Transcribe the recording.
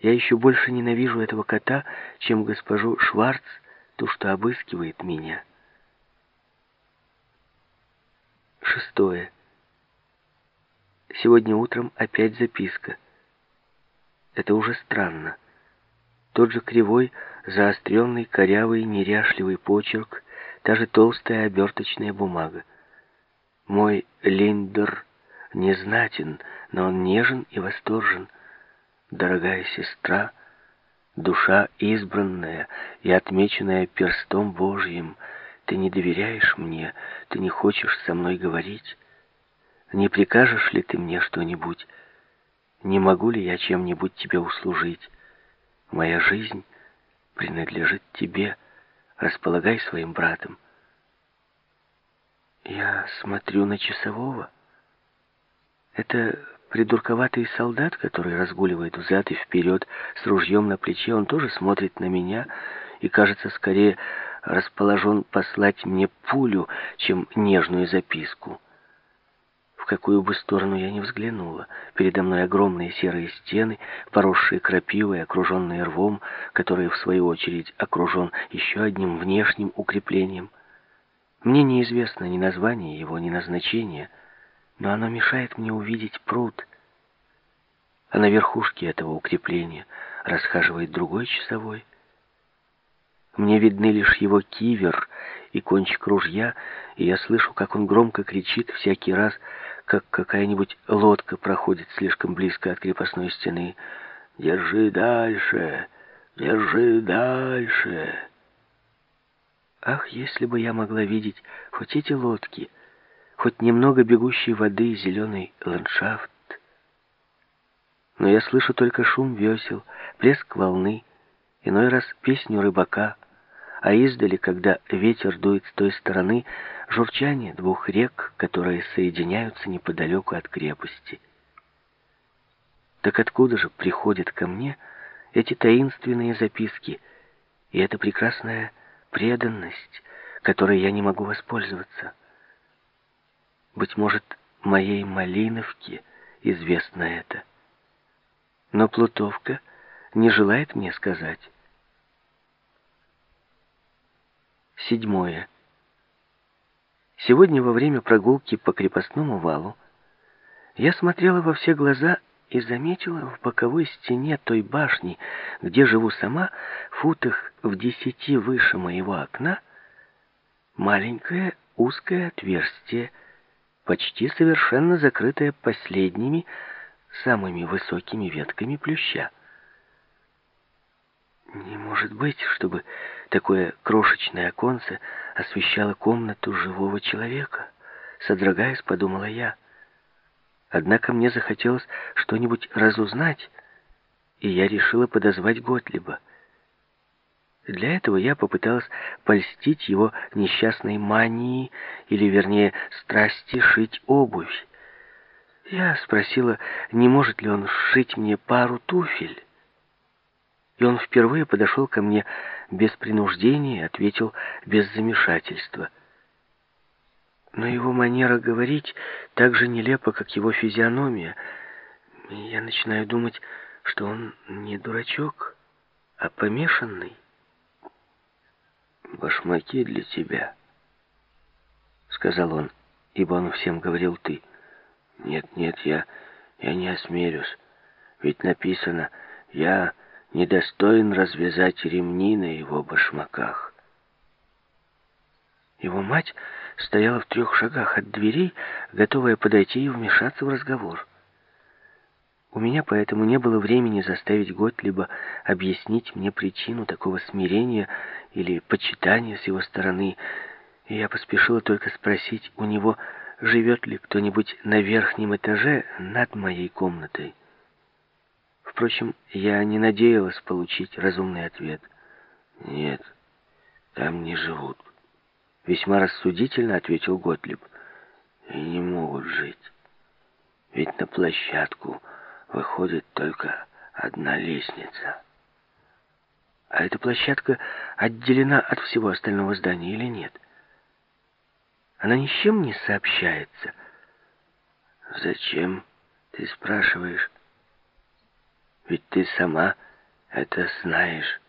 Я еще больше ненавижу этого кота, чем госпожу Шварц, ту, что обыскивает меня. Шестое. Сегодня утром опять записка. Это уже странно. Тот же кривой, заостренный, корявый, неряшливый почерк, та же толстая оберточная бумага. Мой Линдер незнатен, но он нежен и восторжен. Дорогая сестра, душа избранная и отмеченная перстом Божьим, ты не доверяешь мне, ты не хочешь со мной говорить. Не прикажешь ли ты мне что-нибудь? Не могу ли я чем-нибудь тебе услужить? Моя жизнь принадлежит тебе. Располагай своим братом. Я смотрю на часового. Это придурковатый солдат, который разгуливает взад и вперед с ружьем на плече. Он тоже смотрит на меня и, кажется, скорее расположен послать мне пулю, чем нежную записку какую бы сторону я ни взглянула. Передо мной огромные серые стены, поросшие крапивой, окруженные рвом, который, в свою очередь, окружен еще одним внешним укреплением. Мне неизвестно ни название его, ни назначение, но оно мешает мне увидеть пруд. А на верхушке этого укрепления расхаживает другой часовой. Мне видны лишь его кивер и кончик ружья, и я слышу, как он громко кричит всякий раз, как какая-нибудь лодка проходит слишком близко от крепостной стены. «Держи дальше! Держи дальше!» Ах, если бы я могла видеть хоть эти лодки, хоть немного бегущей воды и зеленый ландшафт. Но я слышу только шум весел, плеск волны, иной раз песню рыбака — а издали, когда ветер дует с той стороны, журчание двух рек, которые соединяются неподалеку от крепости. Так откуда же приходят ко мне эти таинственные записки и эта прекрасная преданность, которой я не могу воспользоваться? Быть может, моей Малиновке известно это. Но Плутовка не желает мне сказать. Седьмое. Сегодня во время прогулки по крепостному валу я смотрела во все глаза и заметила в боковой стене той башни, где живу сама, футах в десяти выше моего окна, маленькое узкое отверстие, почти совершенно закрытое последними, самыми высокими ветками плюща. Не может быть, чтобы такое крошечное оконце освещало комнату живого человека. Содрогаясь, подумала я. Однако мне захотелось что-нибудь разузнать, и я решила подозвать Готлиба. Для этого я попыталась польстить его несчастной мании, или, вернее, страсти шить обувь. Я спросила, не может ли он сшить мне пару туфель и он впервые подошел ко мне без принуждения и ответил без замешательства. Но его манера говорить так же нелепа, как его физиономия. И я начинаю думать, что он не дурачок, а помешанный. «Башмаки для тебя», — сказал он, ибо он всем говорил «ты». «Нет, нет, я, я не осмелюсь, ведь написано «я...» недостоин развязать ремни на его башмаках. Его мать стояла в трех шагах от дверей, готовая подойти и вмешаться в разговор. У меня поэтому не было времени заставить Готлиба объяснить мне причину такого смирения или почитания с его стороны, и я поспешила только спросить у него, живет ли кто-нибудь на верхнем этаже над моей комнатой. Впрочем, я не надеялась получить разумный ответ. «Нет, там не живут», — весьма рассудительно ответил Готлиб. «И не могут жить. Ведь на площадку выходит только одна лестница». А эта площадка отделена от всего остального здания или нет? Она ни с чем не сообщается. «Зачем?» — ты спрашиваешь. Ведь ты сама это знаешь.